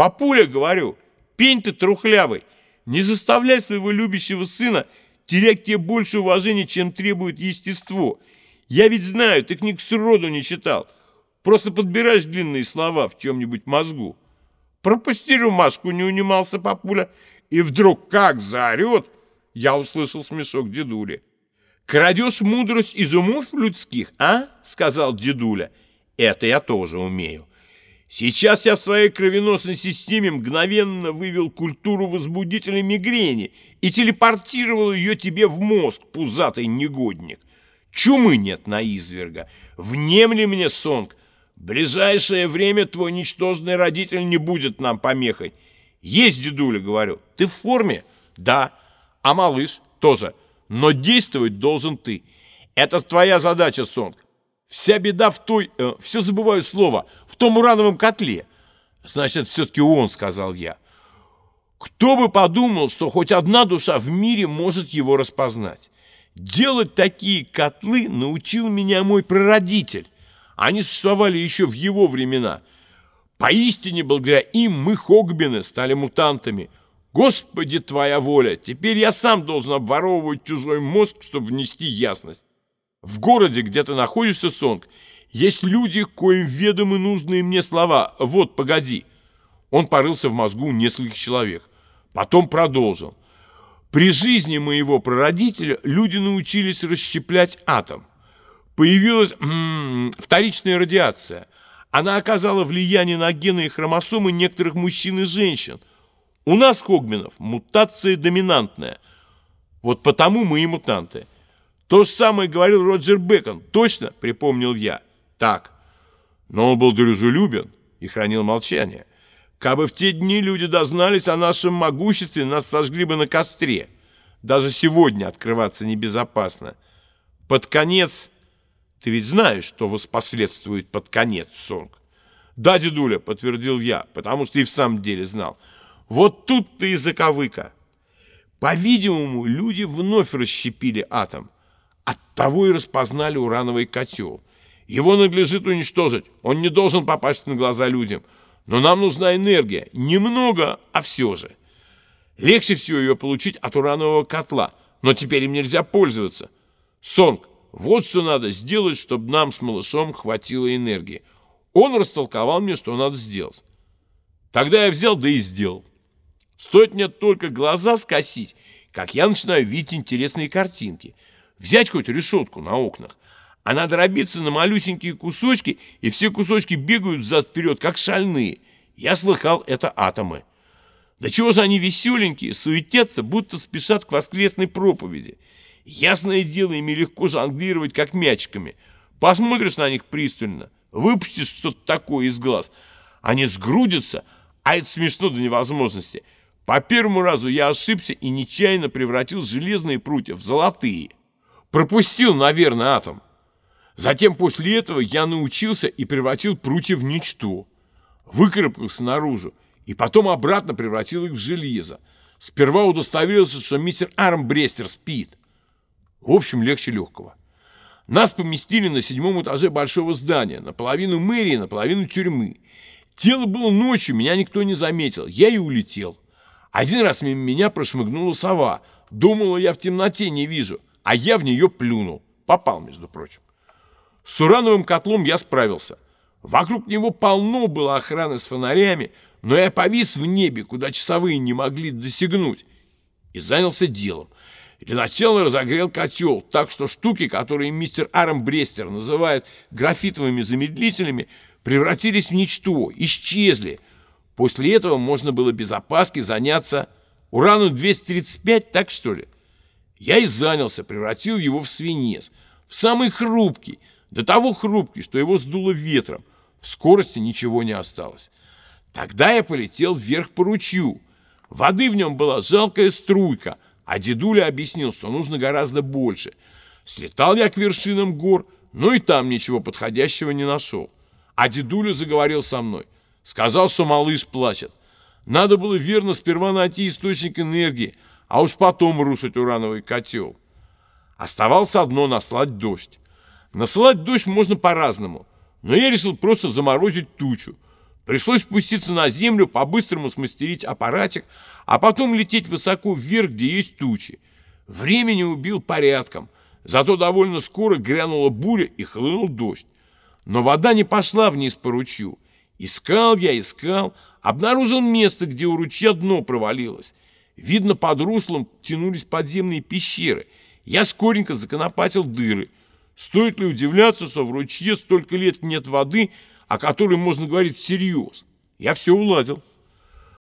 Папуля, говорю, пень ты трухлявый, не заставляй своего любящего сына терять тебе больше уважения, чем требует естество. Я ведь знаю, ты книг сроду не читал. Просто подбираешь длинные слова в чем-нибудь мозгу. Пропусти рюмашку, не унимался папуля. И вдруг как заорет, я услышал смешок дедули. «Крадешь мудрость из умов людских, а?» — сказал дедуля. «Это я тоже умею. Сейчас я в своей кровеносной системе мгновенно вывел культуру возбудителя мигрени и телепортировал ее тебе в мозг, пузатый негодник. Чумы нет на изверга. Внемли мне, Сонг, ближайшее время твой ничтожный родитель не будет нам помехой. Есть, дедуля, говорю. Ты в форме? Да. А малыш? Тоже. Но действовать должен ты. Это твоя задача, Сонг. Вся беда в той... Э, все забываю слово. В том урановом котле. Значит, все-таки он, сказал я. Кто бы подумал, что хоть одна душа в мире может его распознать. Делать такие котлы научил меня мой прародитель. Они существовали еще в его времена. Поистине, благодаря им мы, Хогбины, стали мутантами – Господи, твоя воля! Теперь я сам должен обворовывать чужой мозг, чтобы внести ясность. В городе, где ты находишься, Сонг, есть люди, коим ведомы нужные мне слова. Вот, погоди. Он порылся в мозгу нескольких человек. Потом продолжил. При жизни моего прародителя люди научились расщеплять атом. Появилась м -м, вторичная радиация. Она оказала влияние на гены и хромосомы некоторых мужчин и женщин – у нас, Когменов, мутация доминантная. Вот потому мы и мутанты. То же самое говорил Роджер Бекон. Точно, припомнил я. Так. Но он был дружелюбен и хранил молчание. Кабы в те дни люди дознались о нашем могуществе, нас сожгли бы на костре. Даже сегодня открываться небезопасно. Под конец... Ты ведь знаешь, что воспоследствует под конец, Сонг? Да, дедуля, подтвердил я, потому что и в самом деле знал. Вот тут-то и заковыка. По-видимому, люди вновь расщепили атом. Оттого и распознали урановый котел. Его надлежит уничтожить. Он не должен попасть на глаза людям. Но нам нужна энергия. Немного, а все же. Легче всего ее получить от уранового котла. Но теперь им нельзя пользоваться. Сонг, вот что надо сделать, чтобы нам с малышом хватило энергии. Он растолковал мне, что надо сделать. Тогда я взял, да и сделал. Стоит мне только глаза скосить, как я начинаю видеть интересные картинки. Взять хоть решетку на окнах. Она дробится на малюсенькие кусочки, и все кусочки бегают взад-вперед, как шальные. Я слыхал, это атомы. Да чего же они веселенькие, суетятся, будто спешат к воскресной проповеди. Ясное дело, ими легко жонглировать, как мячиками. Посмотришь на них пристально, выпустишь что-то такое из глаз. Они сгрудятся, а это смешно до невозможности – по первому разу я ошибся и нечаянно превратил железные прутья в золотые. Пропустил, наверное, атом. Затем после этого я научился и превратил прутья в ничто. Выкарабкался наружу и потом обратно превратил их в железо. Сперва удостоверился, что мистер Армбрестер спит. В общем, легче легкого. Нас поместили на седьмом этаже большого здания, наполовину мэрии, наполовину тюрьмы. Тело было ночью, меня никто не заметил. Я и улетел. Один раз мимо меня прошмыгнула сова. Думала, я в темноте не вижу, а я в нее плюнул. Попал, между прочим. С урановым котлом я справился. Вокруг него полно было охраны с фонарями, но я повис в небе, куда часовые не могли досягнуть, и занялся делом. Для начала разогрел котел, так что штуки, которые мистер Арм Брестер называет графитовыми замедлителями, превратились в ничто, исчезли – После этого можно было без опаски заняться урану-235, так что ли? Я и занялся, превратил его в свинец, в самый хрупкий, до того хрупкий, что его сдуло ветром. В скорости ничего не осталось. Тогда я полетел вверх по ручью. Воды в нем была жалкая струйка, а дедуля объяснил, что нужно гораздо больше. Слетал я к вершинам гор, но и там ничего подходящего не нашел. А дедуля заговорил со мной – Сказал, что малыш плачет. Надо было верно сперва найти источник энергии, а уж потом рушить урановый котел. Оставалось одно — наслать дождь. Насылать дождь можно по-разному, но я решил просто заморозить тучу. Пришлось спуститься на землю, по-быстрому смастерить аппаратик, а потом лететь высоко вверх, где есть тучи. Времени убил порядком, зато довольно скоро грянула буря и хлынул дождь. Но вода не пошла вниз по ручью. Искал я, искал, обнаружил место, где у ручья дно провалилось. Видно, под руслом тянулись подземные пещеры. Я скоренько законопатил дыры. Стоит ли удивляться, что в ручье столько лет нет воды, о которой можно говорить всерьез? Я все уладил.